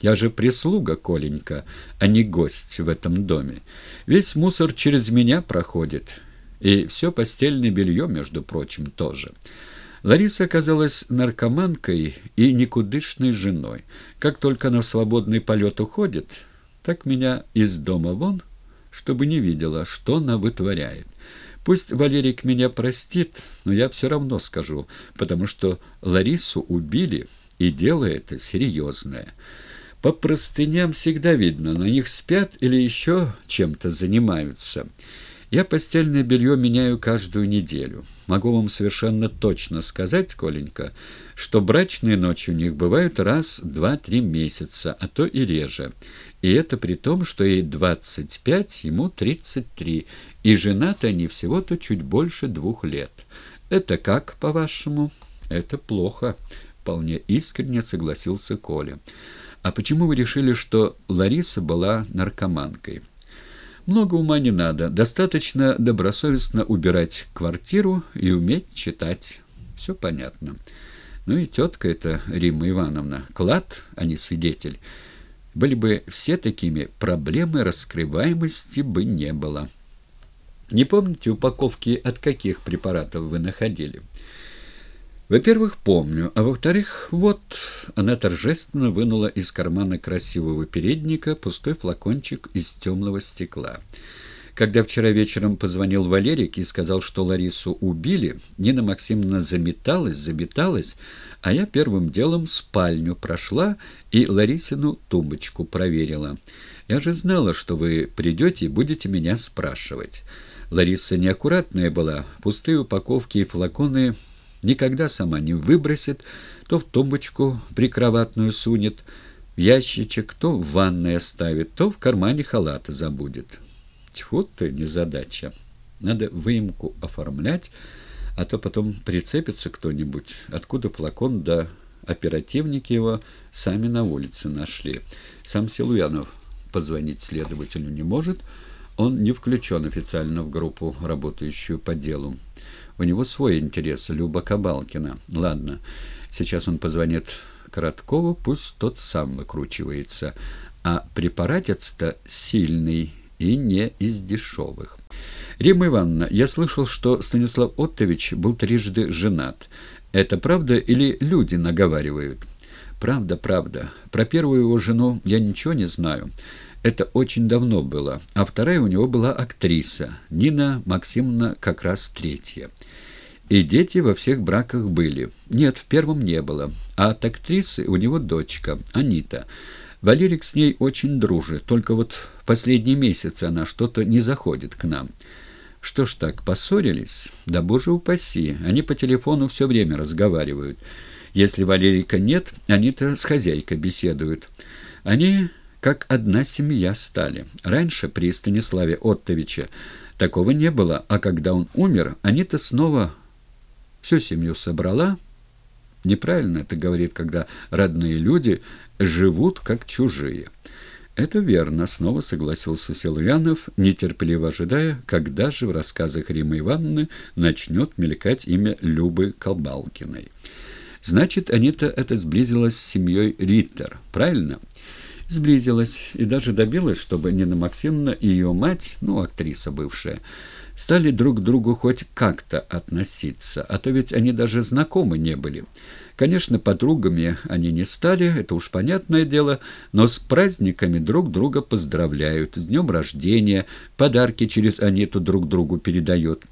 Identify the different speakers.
Speaker 1: Я же прислуга, Коленька, а не гость в этом доме. Весь мусор через меня проходит. И все постельное белье, между прочим, тоже. Лариса оказалась наркоманкой и никудышной женой. Как только она в свободный полет уходит, так меня из дома вон, чтобы не видела, что она вытворяет. Пусть Валерик меня простит, но я все равно скажу, потому что Ларису убили, и дело это серьезное. По простыням всегда видно, на них спят или еще чем-то занимаются. Я постельное белье меняю каждую неделю. Могу вам совершенно точно сказать, Коленька, что брачные ночи у них бывают раз два-три месяца, а то и реже. И это при том, что ей 25, ему 33, и женаты они всего-то чуть больше двух лет. Это как, по-вашему? Это плохо, вполне искренне согласился Коля. А почему вы решили, что Лариса была наркоманкой? Много ума не надо, достаточно добросовестно убирать квартиру и уметь читать. Все понятно. Ну и тетка эта, Римма Ивановна, клад, а не свидетель. Были бы все такими, проблемы раскрываемости бы не было. Не помните упаковки от каких препаратов вы находили? Во-первых, помню, а во-вторых, вот она торжественно вынула из кармана красивого передника пустой флакончик из темного стекла. Когда вчера вечером позвонил Валерик и сказал, что Ларису убили, Нина Максимовна заметалась, заметалась, а я первым делом в спальню прошла и Ларисину тумбочку проверила. Я же знала, что вы придете и будете меня спрашивать. Лариса неаккуратная была, пустые упаковки и флаконы никогда сама не выбросит, то в тумбочку прикроватную сунет, в ящичек, то в ванной оставит, то в кармане халата забудет. Тьфу ты, незадача. Надо выемку оформлять, а то потом прицепится кто-нибудь. Откуда флакон, да оперативники его сами на улице нашли. Сам Силуянов позвонить следователю не может, он не включен официально в группу, работающую по делу. У него свой интерес, Люба Кабалкина. Ладно, сейчас он позвонит Короткову, пусть тот сам выкручивается. А препаратец-то сильный и не из дешевых. Римма Ивановна, я слышал, что Станислав Оттович был трижды женат. Это правда или люди наговаривают? Правда, правда. Про первую его жену я ничего не знаю. Это очень давно было. А вторая у него была актриса. Нина Максимовна как раз третья. И дети во всех браках были. Нет, в первом не было. А от актрисы у него дочка, Анита. Валерик с ней очень дружит, только вот последние месяцы она что-то не заходит к нам. Что ж так, поссорились? Да боже упаси, они по телефону все время разговаривают. Если Валерика нет, они-то с хозяйкой беседуют. Они как одна семья стали. Раньше при Станиславе Оттовиче такого не было, а когда он умер, они-то снова всю семью собрала. Неправильно это говорит, когда родные люди живут как чужие. Это верно, снова согласился Силуянов, нетерпеливо ожидая, когда же в рассказах Римы Ивановны начнет мелькать имя Любы Колбалкиной. Значит, Анита это сблизилась с семьей Риттер, правильно? Сблизилась и даже добилась, чтобы Нина Максимовна и ее мать, ну, актриса бывшая, стали друг к другу хоть как-то относиться, а то ведь они даже знакомы не были. Конечно, подругами они не стали, это уж понятное дело, но с праздниками друг друга поздравляют, с днем рождения, подарки через Аниту друг другу передают.